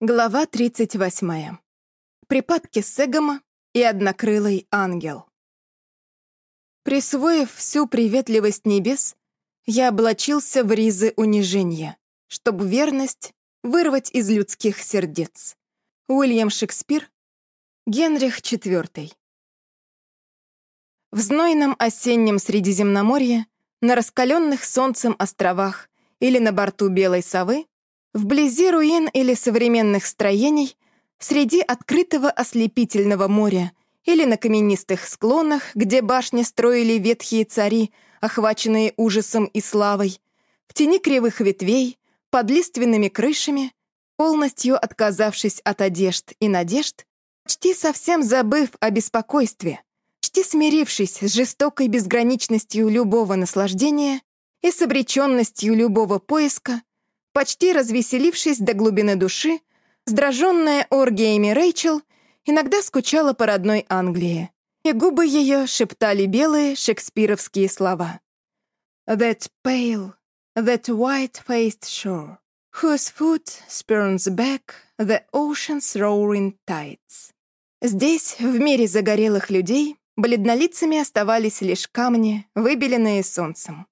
Глава 38. Припадки Сегома и однокрылый ангел. Присвоив всю приветливость небес, я облачился в ризы унижения, чтобы верность вырвать из людских сердец. Уильям Шекспир, Генрих IV. В знойном осеннем Средиземноморье, на раскаленных солнцем островах или на борту Белой совы Вблизи руин или современных строений, среди открытого ослепительного моря или на каменистых склонах, где башни строили ветхие цари, охваченные ужасом и славой, в тени кривых ветвей, под лиственными крышами, полностью отказавшись от одежд и надежд, почти совсем забыв о беспокойстве, почти смирившись с жестокой безграничностью любого наслаждения и с обреченностью любого поиска, Почти развеселившись до глубины души, сдраженная оргиями Рэйчел иногда скучала по родной Англии, и губы ее шептали белые шекспировские слова. «That pale, that white-faced shore, whose foot spurns back the ocean's roaring tides». Здесь, в мире загорелых людей, бледнолицами оставались лишь камни, выбеленные солнцем.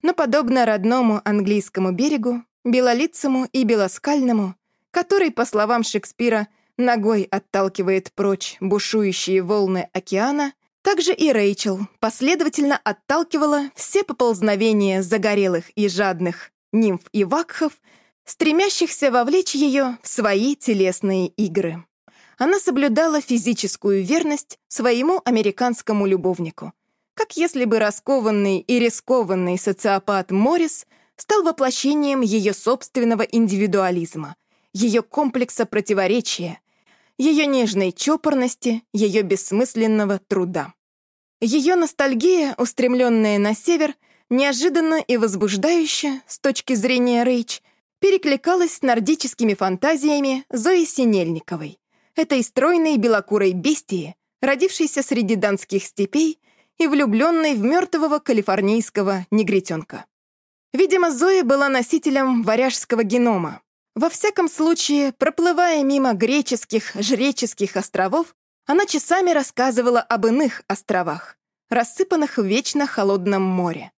Но, подобно родному английскому берегу, белолицому и белоскальному, который, по словам Шекспира, ногой отталкивает прочь бушующие волны океана, также и Рэйчел последовательно отталкивала все поползновения загорелых и жадных нимф и вакхов, стремящихся вовлечь ее в свои телесные игры. Она соблюдала физическую верность своему американскому любовнику, как если бы раскованный и рискованный социопат Моррис — стал воплощением ее собственного индивидуализма, ее комплекса противоречия, ее нежной чопорности, ее бессмысленного труда. Ее ностальгия, устремленная на север, неожиданно и возбуждающе, с точки зрения Рейч, перекликалась с нордическими фантазиями Зои Синельниковой, этой стройной белокурой бестии, родившейся среди донских степей и влюбленной в мертвого калифорнийского негритенка. Видимо, Зоя была носителем варяжского генома. Во всяком случае, проплывая мимо греческих, жреческих островов, она часами рассказывала об иных островах, рассыпанных в вечно холодном море.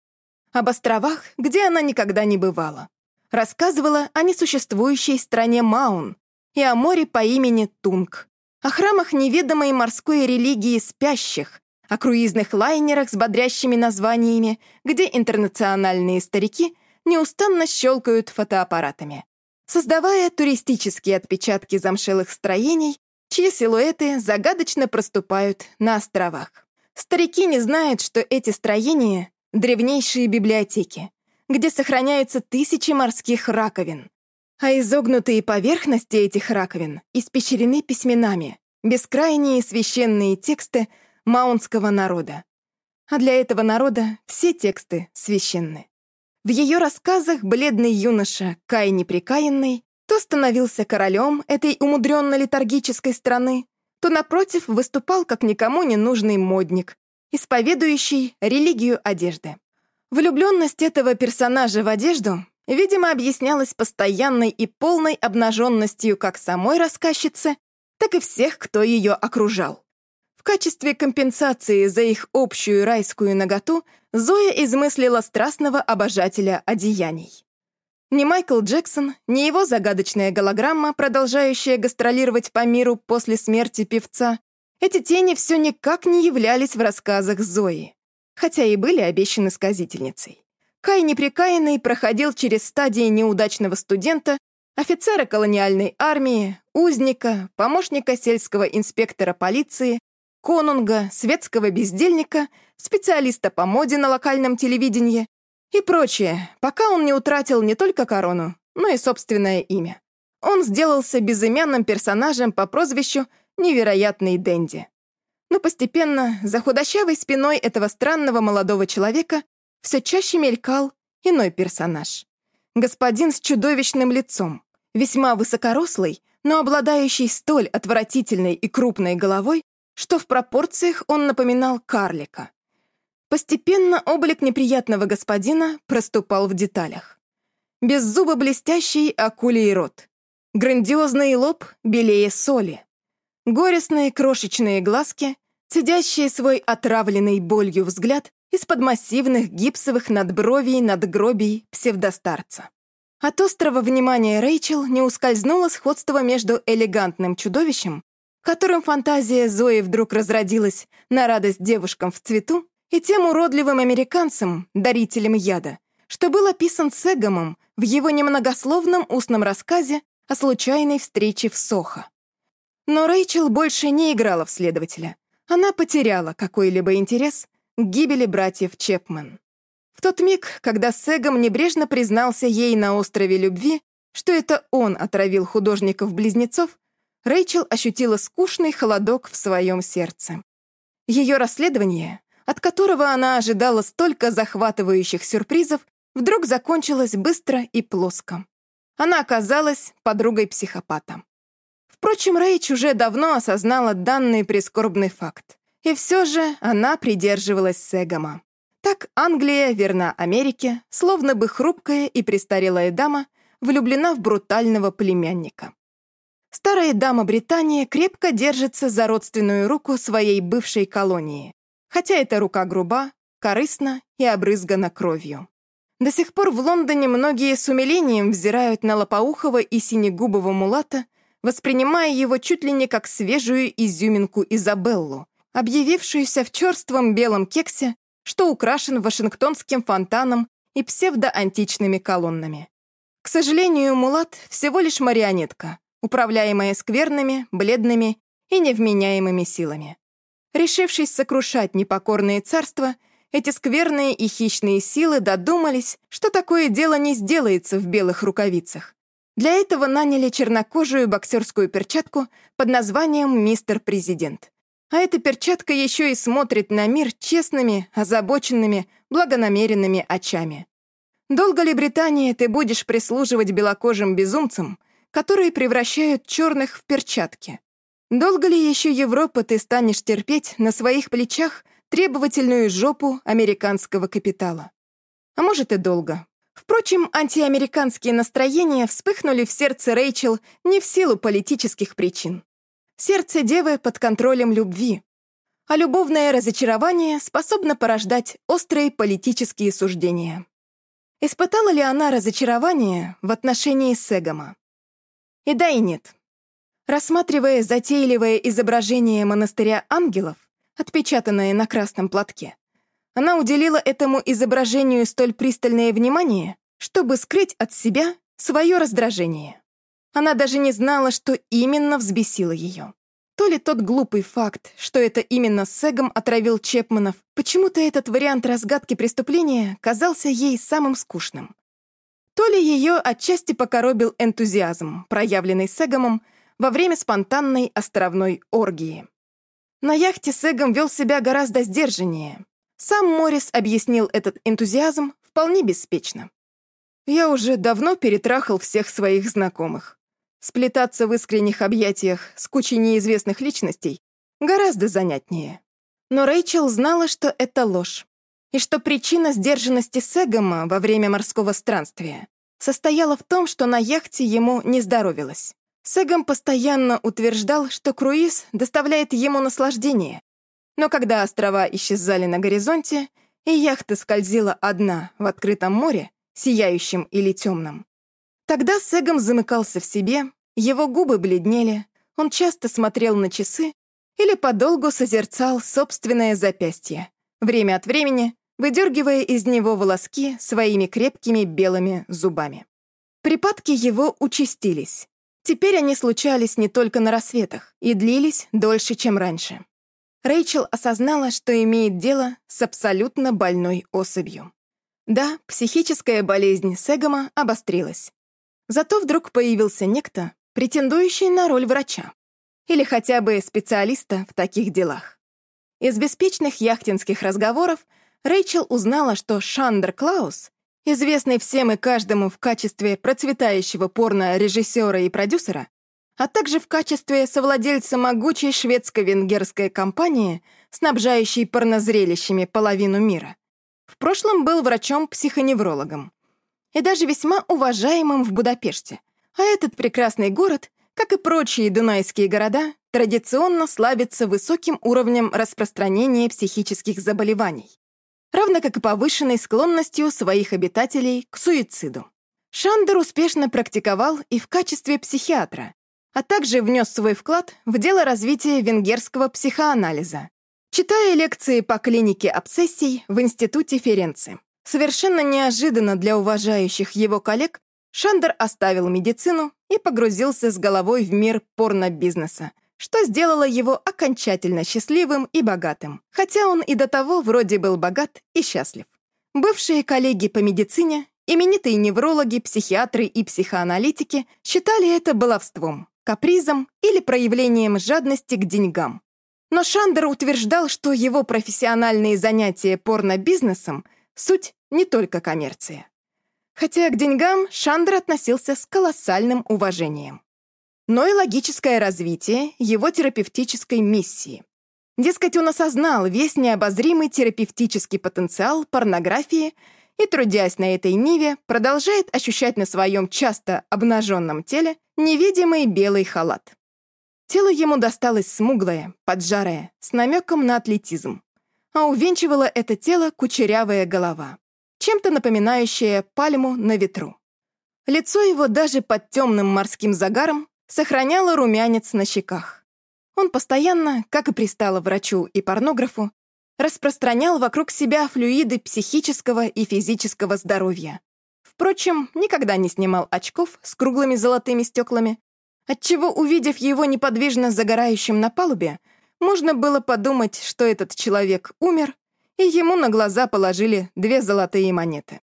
Об островах, где она никогда не бывала. Рассказывала о несуществующей стране Маун и о море по имени Тунг, о храмах неведомой морской религии спящих, о круизных лайнерах с бодрящими названиями, где интернациональные старики неустанно щелкают фотоаппаратами, создавая туристические отпечатки замшелых строений, чьи силуэты загадочно проступают на островах. Старики не знают, что эти строения — древнейшие библиотеки, где сохраняются тысячи морских раковин, а изогнутые поверхности этих раковин испещрены письменами, бескрайние священные тексты маунского народа. А для этого народа все тексты священны. В ее рассказах бледный юноша Кай Неприкаянный то становился королем этой умудренно-летаргической страны, то, напротив, выступал как никому не нужный модник, исповедующий религию одежды. Влюбленность этого персонажа в одежду, видимо, объяснялась постоянной и полной обнаженностью как самой рассказчицы, так и всех, кто ее окружал. В качестве компенсации за их общую райскую наготу Зоя измыслила страстного обожателя одеяний. Ни Майкл Джексон, ни его загадочная голограмма, продолжающая гастролировать по миру после смерти певца, эти тени все никак не являлись в рассказах Зои, хотя и были обещаны сказительницей. Кай Непрекаянный проходил через стадии неудачного студента, офицера колониальной армии, узника, помощника сельского инспектора полиции, конунга, светского бездельника, специалиста по моде на локальном телевидении и прочее, пока он не утратил не только корону, но и собственное имя. Он сделался безымянным персонажем по прозвищу «Невероятный Дэнди». Но постепенно за худощавой спиной этого странного молодого человека все чаще мелькал иной персонаж. Господин с чудовищным лицом, весьма высокорослый, но обладающий столь отвратительной и крупной головой, что в пропорциях он напоминал карлика. Постепенно облик неприятного господина проступал в деталях. Без зуба блестящий акулий рот, Грандиозный лоб белее соли. Горестные крошечные глазки, цедящие свой отравленный болью взгляд из-под массивных гипсовых надбровий надгробий псевдостарца. От острого внимания Рэйчел не ускользнуло сходство между элегантным чудовищем, которым фантазия Зои вдруг разродилась на радость девушкам в цвету, и тем уродливым американцем, дарителем яда, что был описан Сегомом в его немногословном устном рассказе о случайной встрече в Сохо. Но Рэйчел больше не играла в следователя. Она потеряла какой-либо интерес к гибели братьев Чепмен. В тот миг, когда Сегом небрежно признался ей на острове любви, что это он отравил художников-близнецов, Рэйчел ощутила скучный холодок в своем сердце. Ее расследование, от которого она ожидала столько захватывающих сюрпризов, вдруг закончилось быстро и плоско. Она оказалась подругой психопата. Впрочем, Рэйч уже давно осознала данный прискорбный факт. И все же она придерживалась Сегома. Так Англия верна Америке, словно бы хрупкая и престарелая дама влюблена в брутального племянника. Старая дама Британия крепко держится за родственную руку своей бывшей колонии, хотя эта рука груба, корыстна и обрызгана кровью. До сих пор в Лондоне многие с умилением взирают на лопоухого и синегубого мулата, воспринимая его чуть ли не как свежую изюминку Изабеллу, объявившуюся в черством белом кексе, что украшен Вашингтонским фонтаном и псевдоантичными колоннами. К сожалению, мулат всего лишь марионетка, управляемая скверными, бледными и невменяемыми силами. Решившись сокрушать непокорные царства, эти скверные и хищные силы додумались, что такое дело не сделается в белых рукавицах. Для этого наняли чернокожую боксерскую перчатку под названием «Мистер Президент». А эта перчатка еще и смотрит на мир честными, озабоченными, благонамеренными очами. Долго ли, Британия, ты будешь прислуживать белокожим безумцам, которые превращают черных в перчатки. Долго ли еще Европа ты станешь терпеть на своих плечах требовательную жопу американского капитала? А может и долго. Впрочем, антиамериканские настроения вспыхнули в сердце Рэйчел не в силу политических причин. Сердце девы под контролем любви. А любовное разочарование способно порождать острые политические суждения. Испытала ли она разочарование в отношении Сегома? И да, и нет. Рассматривая затейливое изображение монастыря ангелов, отпечатанное на красном платке, она уделила этому изображению столь пристальное внимание, чтобы скрыть от себя свое раздражение. Она даже не знала, что именно взбесило ее. То ли тот глупый факт, что это именно Сегом отравил Чепманов, почему-то этот вариант разгадки преступления казался ей самым скучным то ли ее отчасти покоробил энтузиазм, проявленный Сегомом во время спонтанной островной оргии. На яхте Сегом вел себя гораздо сдержаннее. Сам Моррис объяснил этот энтузиазм вполне беспечно. «Я уже давно перетрахал всех своих знакомых. Сплетаться в искренних объятиях с кучей неизвестных личностей гораздо занятнее». Но Рэйчел знала, что это ложь и что причина сдержанности Сегома во время морского странствия состояла в том, что на яхте ему не здоровилось. Сегом постоянно утверждал, что круиз доставляет ему наслаждение. Но когда острова исчезали на горизонте, и яхта скользила одна в открытом море, сияющем или темном, тогда Сегом замыкался в себе, его губы бледнели, он часто смотрел на часы или подолгу созерцал собственное запястье, время от времени выдергивая из него волоски своими крепкими белыми зубами. Припадки его участились. Теперь они случались не только на рассветах и длились дольше, чем раньше. Рэйчел осознала, что имеет дело с абсолютно больной особью. Да, психическая болезнь Сегома обострилась. Зато вдруг появился некто, претендующий на роль врача. Или хотя бы специалиста в таких делах. Из беспечных яхтинских разговоров Рэйчел узнала, что Шандер Клаус, известный всем и каждому в качестве процветающего порно-режиссера и продюсера, а также в качестве совладельца могучей шведско-венгерской компании, снабжающей порнозрелищами половину мира, в прошлом был врачом-психоневрологом и даже весьма уважаемым в Будапеште, А этот прекрасный город, как и прочие дунайские города, традиционно славится высоким уровнем распространения психических заболеваний, равно как и повышенной склонностью своих обитателей к суициду. Шандер успешно практиковал и в качестве психиатра, а также внес свой вклад в дело развития венгерского психоанализа, читая лекции по клинике обсессий в Институте Ференци. Совершенно неожиданно для уважающих его коллег Шандер оставил медицину и погрузился с головой в мир порно-бизнеса, что сделало его окончательно счастливым и богатым, хотя он и до того вроде был богат и счастлив. Бывшие коллеги по медицине, именитые неврологи, психиатры и психоаналитики считали это баловством, капризом или проявлением жадности к деньгам. Но Шандер утверждал, что его профессиональные занятия порно-бизнесом — суть не только коммерция. Хотя к деньгам Шандер относился с колоссальным уважением. Но и логическое развитие его терапевтической миссии. Дескать, он осознал весь необозримый терапевтический потенциал порнографии и, трудясь на этой ниве, продолжает ощущать на своем часто обнаженном теле невидимый белый халат. Тело ему досталось смуглое, поджарое, с намеком на атлетизм, а увенчивала это тело кучерявая голова чем-то напоминающее пальму на ветру. Лицо его даже под темным морским загаром сохраняло румянец на щеках. Он постоянно, как и пристало врачу и порнографу, распространял вокруг себя флюиды психического и физического здоровья. Впрочем, никогда не снимал очков с круглыми золотыми стеклами, отчего, увидев его неподвижно загорающим на палубе, можно было подумать, что этот человек умер и ему на глаза положили две золотые монеты.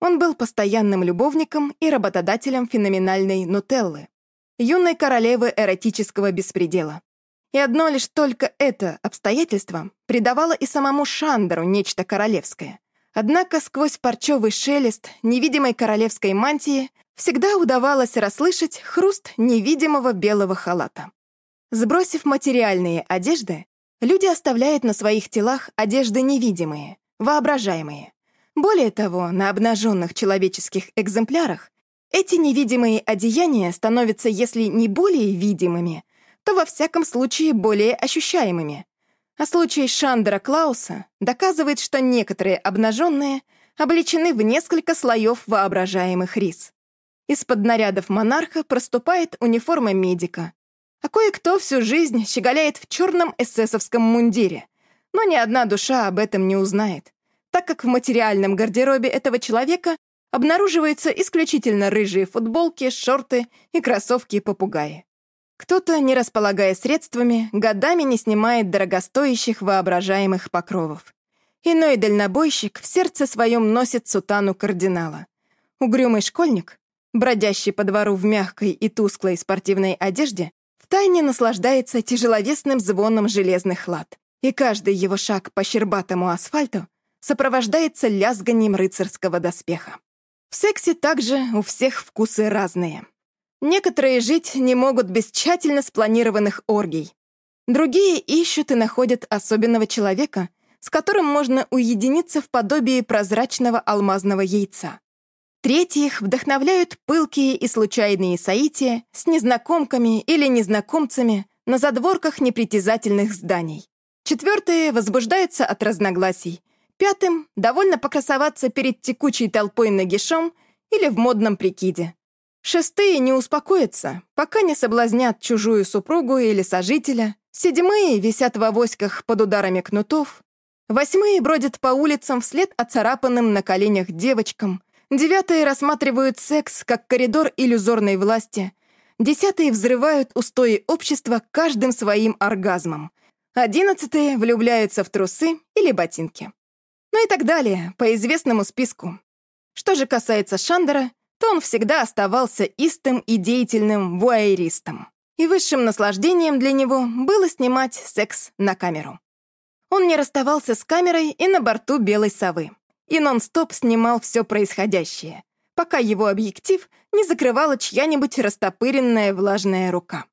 Он был постоянным любовником и работодателем феноменальной Нутеллы, юной королевы эротического беспредела. И одно лишь только это обстоятельство придавало и самому Шандеру нечто королевское. Однако сквозь парчевый шелест невидимой королевской мантии всегда удавалось расслышать хруст невидимого белого халата. Сбросив материальные одежды, Люди оставляют на своих телах одежды невидимые, воображаемые. Более того, на обнаженных человеческих экземплярах эти невидимые одеяния становятся, если не более видимыми, то во всяком случае более ощущаемыми. А случай Шандера Клауса доказывает, что некоторые обнаженные облечены в несколько слоев воображаемых рис. Из-под нарядов монарха проступает униформа медика, а кое-кто всю жизнь щеголяет в черном эсэсовском мундире. Но ни одна душа об этом не узнает, так как в материальном гардеробе этого человека обнаруживаются исключительно рыжие футболки, шорты и кроссовки-попугаи. Кто-то, не располагая средствами, годами не снимает дорогостоящих воображаемых покровов. Иной дальнобойщик в сердце своем носит сутану кардинала. Угрюмый школьник, бродящий по двору в мягкой и тусклой спортивной одежде, втайне наслаждается тяжеловесным звоном железных лад, и каждый его шаг по щербатому асфальту сопровождается лязганием рыцарского доспеха. В сексе также у всех вкусы разные. Некоторые жить не могут без тщательно спланированных оргий. Другие ищут и находят особенного человека, с которым можно уединиться в подобии прозрачного алмазного яйца. Третьих вдохновляют пылкие и случайные соития с незнакомками или незнакомцами на задворках непритязательных зданий. Четвертые возбуждаются от разногласий. Пятым довольно покрасоваться перед текучей толпой нагишом или в модном прикиде. Шестые не успокоятся, пока не соблазнят чужую супругу или сожителя. Седьмые висят в авоськах под ударами кнутов. Восьмые бродят по улицам вслед оцарапанным на коленях девочкам — Девятые рассматривают секс как коридор иллюзорной власти. Десятые взрывают устои общества каждым своим оргазмом. Одиннадцатые влюбляются в трусы или ботинки. Ну и так далее, по известному списку. Что же касается Шандера, то он всегда оставался истым и деятельным вуайеристом. И высшим наслаждением для него было снимать секс на камеру. Он не расставался с камерой и на борту «Белой совы» и нон-стоп снимал все происходящее, пока его объектив не закрывала чья-нибудь растопыренная влажная рука.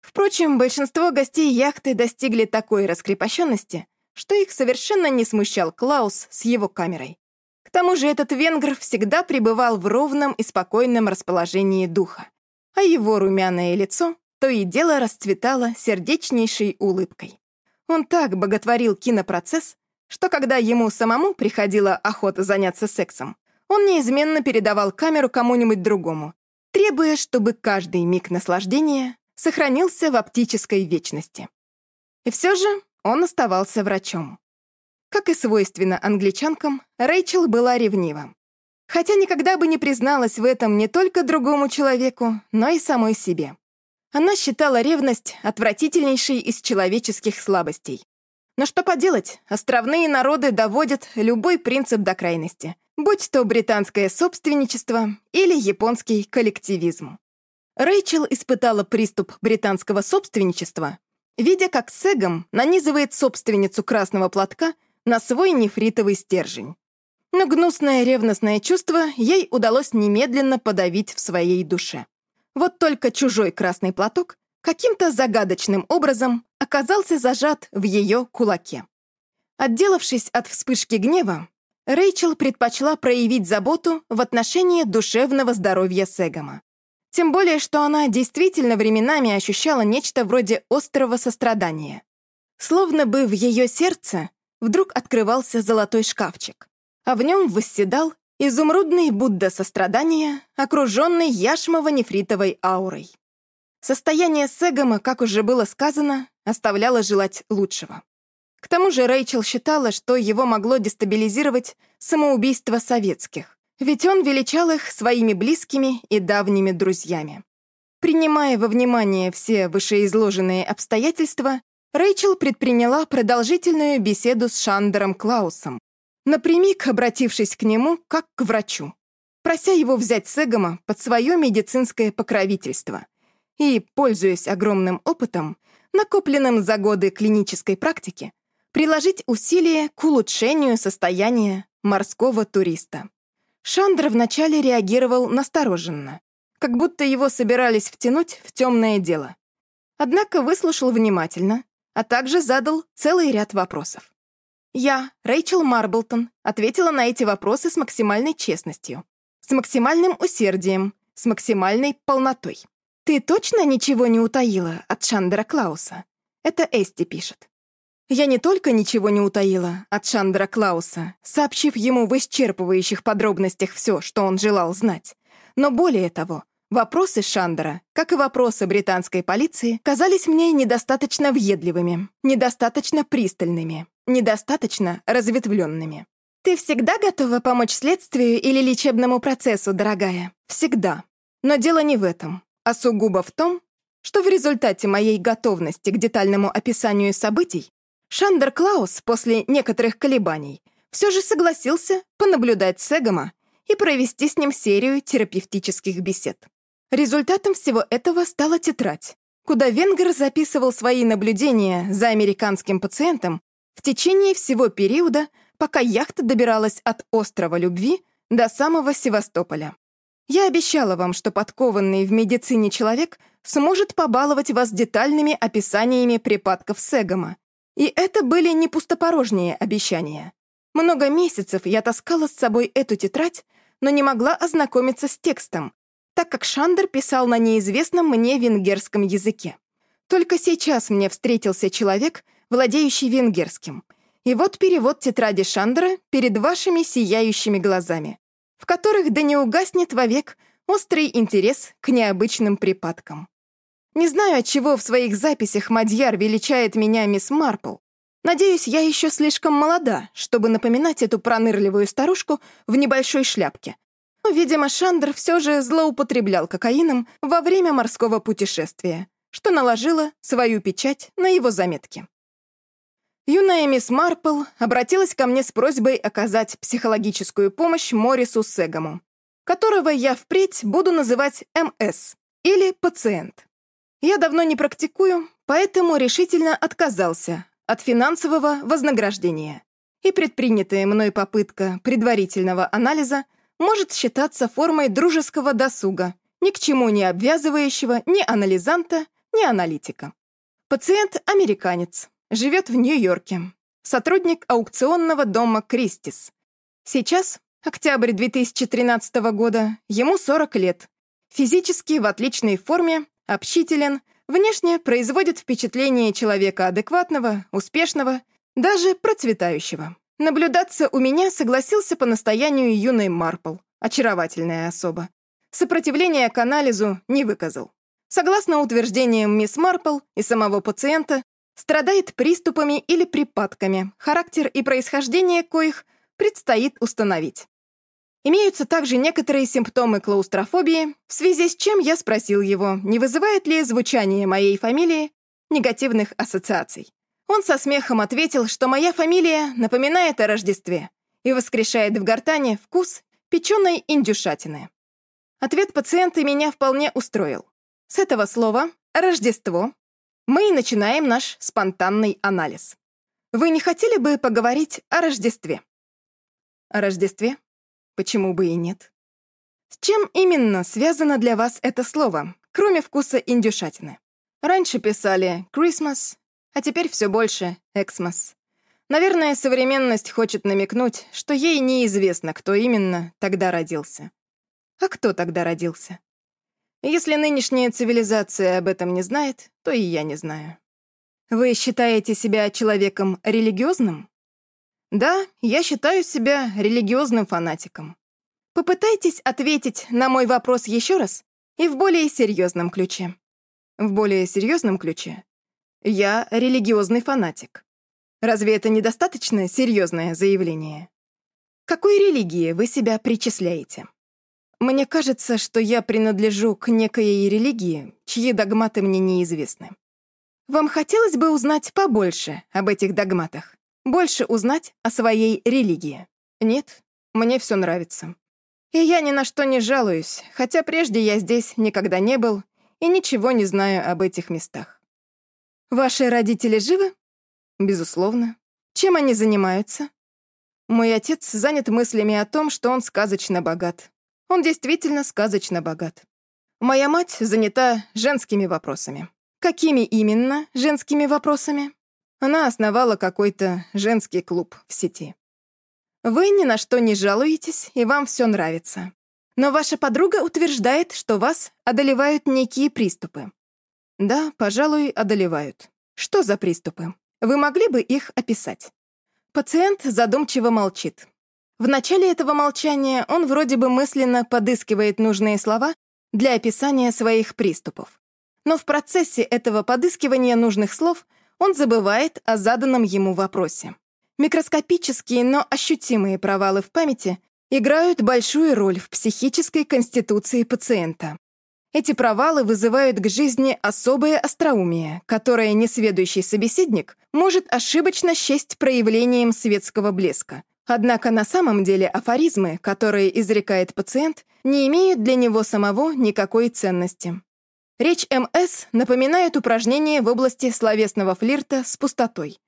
Впрочем, большинство гостей яхты достигли такой раскрепощенности, что их совершенно не смущал Клаус с его камерой. К тому же этот венгр всегда пребывал в ровном и спокойном расположении духа, а его румяное лицо то и дело расцветало сердечнейшей улыбкой. Он так боготворил кинопроцесс, что когда ему самому приходила охота заняться сексом, он неизменно передавал камеру кому-нибудь другому, требуя, чтобы каждый миг наслаждения сохранился в оптической вечности. И все же он оставался врачом. Как и свойственно англичанкам, Рэйчел была ревнива. Хотя никогда бы не призналась в этом не только другому человеку, но и самой себе. Она считала ревность отвратительнейшей из человеческих слабостей. Но что поделать, островные народы доводят любой принцип до крайности, будь то британское собственничество или японский коллективизм. Рэйчел испытала приступ британского собственничества, видя, как Сегом нанизывает собственницу красного платка на свой нефритовый стержень. Но гнусное ревностное чувство ей удалось немедленно подавить в своей душе. Вот только чужой красный платок каким-то загадочным образом оказался зажат в ее кулаке. Отделавшись от вспышки гнева, Рэйчел предпочла проявить заботу в отношении душевного здоровья Сегома. Тем более, что она действительно временами ощущала нечто вроде острого сострадания. Словно бы в ее сердце вдруг открывался золотой шкафчик а в нем восседал изумрудный Будда сострадания, окруженный яшмово-нефритовой аурой. Состояние Сегома, как уже было сказано, оставляло желать лучшего. К тому же Рэйчел считала, что его могло дестабилизировать самоубийство советских, ведь он величал их своими близкими и давними друзьями. Принимая во внимание все вышеизложенные обстоятельства, Рэйчел предприняла продолжительную беседу с Шандером Клаусом, напрямик обратившись к нему как к врачу, прося его взять Сегома под свое медицинское покровительство и, пользуясь огромным опытом, накопленным за годы клинической практики, приложить усилия к улучшению состояния морского туриста. Шандра вначале реагировал настороженно, как будто его собирались втянуть в темное дело. Однако выслушал внимательно, а также задал целый ряд вопросов. Я, Рэйчел Марблтон, ответила на эти вопросы с максимальной честностью, с максимальным усердием, с максимальной полнотой. «Ты точно ничего не утаила от Шандера Клауса?» Это Эсти пишет. Я не только ничего не утаила от Шандера Клауса, сообщив ему в исчерпывающих подробностях все, что он желал знать, но более того, вопросы Шандера, как и вопросы британской полиции, казались мне недостаточно въедливыми, недостаточно пристальными, недостаточно разветвленными. Ты всегда готова помочь следствию или лечебному процессу, дорогая? Всегда. Но дело не в этом, а сугубо в том, что в результате моей готовности к детальному описанию событий Шандер Клаус после некоторых колебаний все же согласился понаблюдать Сегома и провести с ним серию терапевтических бесед. Результатом всего этого стала тетрадь, куда Венгер записывал свои наблюдения за американским пациентом в течение всего периода, пока яхта добиралась от острова Любви до самого Севастополя. Я обещала вам, что подкованный в медицине человек сможет побаловать вас детальными описаниями припадков Сегома. И это были не пустопорожние обещания. Много месяцев я таскала с собой эту тетрадь, но не могла ознакомиться с текстом, так как Шандер писал на неизвестном мне венгерском языке. Только сейчас мне встретился человек, владеющий венгерским. И вот перевод тетради Шандера перед вашими сияющими глазами, в которых да не угаснет вовек острый интерес к необычным припадкам. Не знаю, от чего в своих записях Мадьяр величает меня мисс Марпл. Надеюсь, я еще слишком молода, чтобы напоминать эту пронырливую старушку в небольшой шляпке. Но, видимо, Шандер все же злоупотреблял кокаином во время морского путешествия, что наложило свою печать на его заметки. Юная мисс Марпл обратилась ко мне с просьбой оказать психологическую помощь Морису Сегому, которого я впредь буду называть МС или пациент. Я давно не практикую, поэтому решительно отказался от финансового вознаграждения. И предпринятая мной попытка предварительного анализа может считаться формой дружеского досуга, ни к чему не обвязывающего ни анализанта, ни аналитика. Пациент — американец, Живет в Нью-Йорке. Сотрудник аукционного дома «Кристис». Сейчас, октябрь 2013 года, ему 40 лет. Физически в отличной форме, общителен, внешне производит впечатление человека адекватного, успешного, даже процветающего. Наблюдаться у меня согласился по настоянию юной Марпл, очаровательная особа. Сопротивления к анализу не выказал. Согласно утверждениям мисс Марпл и самого пациента, страдает приступами или припадками, характер и происхождение коих предстоит установить. Имеются также некоторые симптомы клаустрофобии, в связи с чем я спросил его, не вызывает ли звучание моей фамилии негативных ассоциаций. Он со смехом ответил, что моя фамилия напоминает о Рождестве и воскрешает в гортане вкус печеной индюшатины. Ответ пациента меня вполне устроил. С этого слова «Рождество» мы и начинаем наш спонтанный анализ. Вы не хотели бы поговорить о Рождестве? О Рождестве? Почему бы и нет? С чем именно связано для вас это слово, кроме вкуса индюшатины? Раньше писали «Christmas», а теперь все больше «Xmas». Наверное, современность хочет намекнуть, что ей неизвестно, кто именно тогда родился. А кто тогда родился? Если нынешняя цивилизация об этом не знает, то и я не знаю. Вы считаете себя человеком религиозным? Да, я считаю себя религиозным фанатиком. Попытайтесь ответить на мой вопрос еще раз и в более серьезном ключе. В более серьезном ключе. Я религиозный фанатик. Разве это недостаточно серьезное заявление? Какой религии вы себя причисляете? Мне кажется, что я принадлежу к некой религии, чьи догматы мне неизвестны. Вам хотелось бы узнать побольше об этих догматах? Больше узнать о своей религии. Нет, мне все нравится. И я ни на что не жалуюсь, хотя прежде я здесь никогда не был и ничего не знаю об этих местах. Ваши родители живы? Безусловно. Чем они занимаются? Мой отец занят мыслями о том, что он сказочно богат. Он действительно сказочно богат. Моя мать занята женскими вопросами. Какими именно женскими вопросами? Она основала какой-то женский клуб в сети. Вы ни на что не жалуетесь, и вам все нравится. Но ваша подруга утверждает, что вас одолевают некие приступы. Да, пожалуй, одолевают. Что за приступы? Вы могли бы их описать? Пациент задумчиво молчит. В начале этого молчания он вроде бы мысленно подыскивает нужные слова для описания своих приступов. Но в процессе этого подыскивания нужных слов он забывает о заданном ему вопросе. Микроскопические, но ощутимые провалы в памяти играют большую роль в психической конституции пациента. Эти провалы вызывают к жизни особое остроумие, которое несведущий собеседник может ошибочно счесть проявлением светского блеска. Однако на самом деле афоризмы, которые изрекает пациент, не имеют для него самого никакой ценности. Речь МС напоминает упражнение в области словесного флирта с пустотой.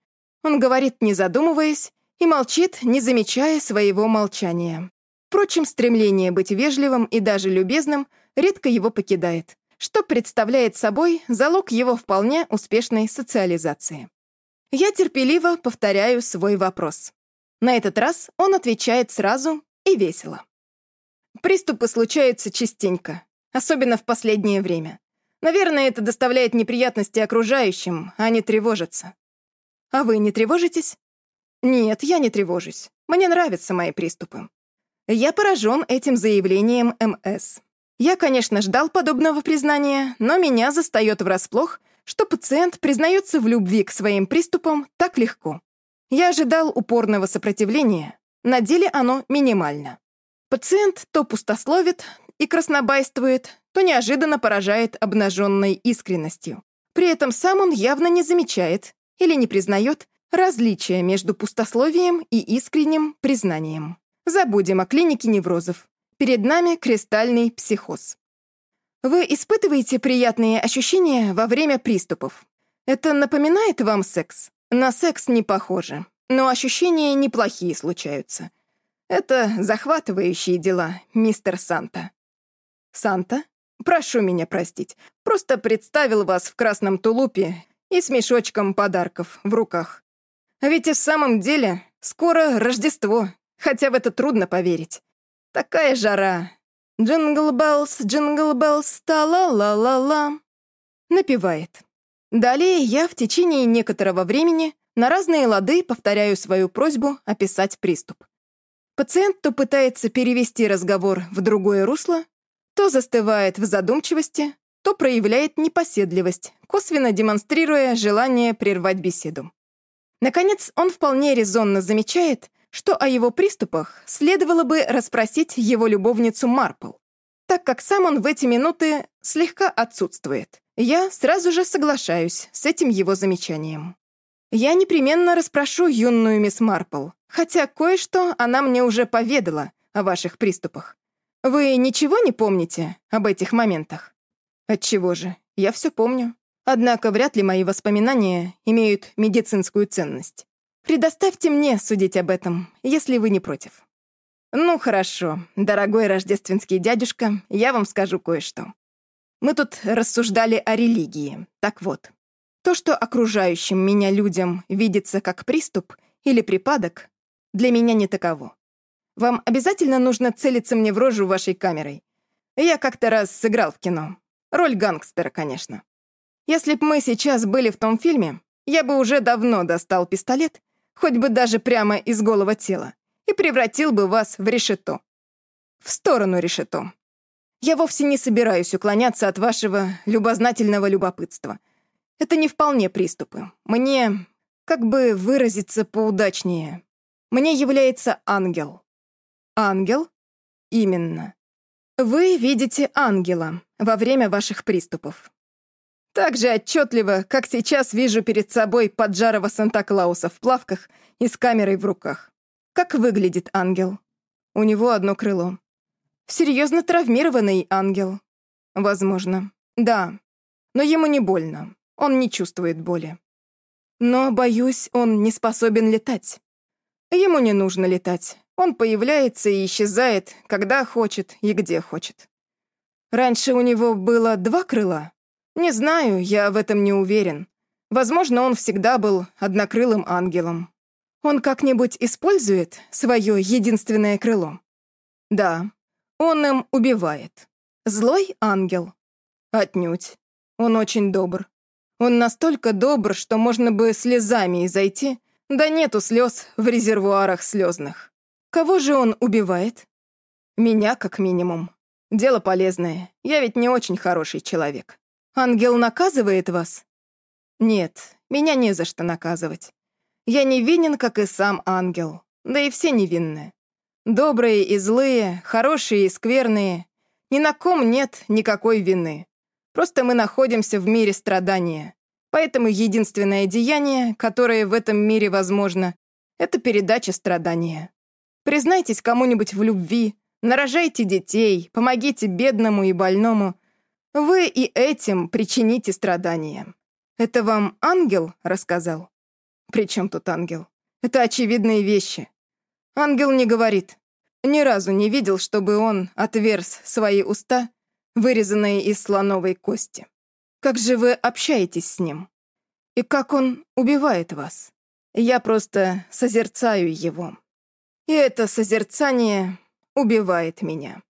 Он говорит, не задумываясь, и молчит, не замечая своего молчания. Впрочем, стремление быть вежливым и даже любезным редко его покидает, что представляет собой залог его вполне успешной социализации. Я терпеливо повторяю свой вопрос. На этот раз он отвечает сразу и весело. Приступы случаются частенько, особенно в последнее время. Наверное, это доставляет неприятности окружающим, а они тревожатся. А вы не тревожитесь? Нет, я не тревожусь. Мне нравятся мои приступы. Я поражен этим заявлением МС. Я, конечно, ждал подобного признания, но меня застает врасплох, что пациент признается в любви к своим приступам так легко. Я ожидал упорного сопротивления, на деле оно минимально. Пациент то пустословит и краснобайствует, то неожиданно поражает обнаженной искренностью. При этом сам он явно не замечает или не признает различия между пустословием и искренним признанием. Забудем о клинике неврозов. Перед нами кристальный психоз. Вы испытываете приятные ощущения во время приступов. Это напоминает вам секс? На секс не похоже, но ощущения неплохие случаются. Это захватывающие дела, мистер Санта. Санта? Прошу меня простить. Просто представил вас в красном тулупе и с мешочком подарков в руках. А ведь и в самом деле скоро Рождество, хотя в это трудно поверить. Такая жара. «Jingle Bells, Jingle Bells, та-ла-ла-ла-ла», напевает. Далее я в течение некоторого времени на разные лады повторяю свою просьбу описать приступ. Пациент то пытается перевести разговор в другое русло, то застывает в задумчивости, то проявляет непоседливость, косвенно демонстрируя желание прервать беседу. Наконец, он вполне резонно замечает, что о его приступах следовало бы расспросить его любовницу Марпл, так как сам он в эти минуты слегка отсутствует. Я сразу же соглашаюсь с этим его замечанием. Я непременно расспрошу юную мисс Марпл, хотя кое-что она мне уже поведала о ваших приступах. Вы ничего не помните об этих моментах? Отчего же? Я все помню. Однако вряд ли мои воспоминания имеют медицинскую ценность. Предоставьте мне судить об этом, если вы не против. Ну, хорошо, дорогой рождественский дядюшка, я вам скажу кое-что. Мы тут рассуждали о религии. Так вот, то, что окружающим меня людям видится как приступ или припадок, для меня не таково. Вам обязательно нужно целиться мне в рожу вашей камерой. Я как-то раз сыграл в кино. Роль гангстера, конечно. Если б мы сейчас были в том фильме, я бы уже давно достал пистолет, хоть бы даже прямо из голого тела, и превратил бы вас в решето. В сторону решето. Я вовсе не собираюсь уклоняться от вашего любознательного любопытства. Это не вполне приступы. Мне, как бы выразиться поудачнее, мне является ангел. Ангел? Именно. Вы видите ангела во время ваших приступов. Так же отчетливо, как сейчас вижу перед собой поджарого Санта-Клауса в плавках и с камерой в руках. Как выглядит ангел? У него одно крыло. Серьезно травмированный ангел. Возможно. Да. Но ему не больно. Он не чувствует боли. Но, боюсь, он не способен летать. Ему не нужно летать. Он появляется и исчезает, когда хочет и где хочет. Раньше у него было два крыла. Не знаю, я в этом не уверен. Возможно, он всегда был однокрылым ангелом. Он как-нибудь использует свое единственное крыло? Да, он им убивает. Злой ангел? Отнюдь. Он очень добр. Он настолько добр, что можно бы слезами изойти, да нету слез в резервуарах слезных. Кого же он убивает? Меня, как минимум. Дело полезное. Я ведь не очень хороший человек. Ангел наказывает вас? Нет, меня не за что наказывать. Я невинен, как и сам ангел. Да и все невинны. Добрые и злые, хорошие и скверные. Ни на ком нет никакой вины. Просто мы находимся в мире страдания. Поэтому единственное деяние, которое в этом мире возможно, это передача страдания. Признайтесь кому-нибудь в любви, нарожайте детей, помогите бедному и больному. Вы и этим причините страдания. Это вам ангел рассказал? При чем тут ангел? Это очевидные вещи. Ангел не говорит. Ни разу не видел, чтобы он отверз свои уста, вырезанные из слоновой кости. Как же вы общаетесь с ним? И как он убивает вас? Я просто созерцаю его. И это созерцание убивает меня.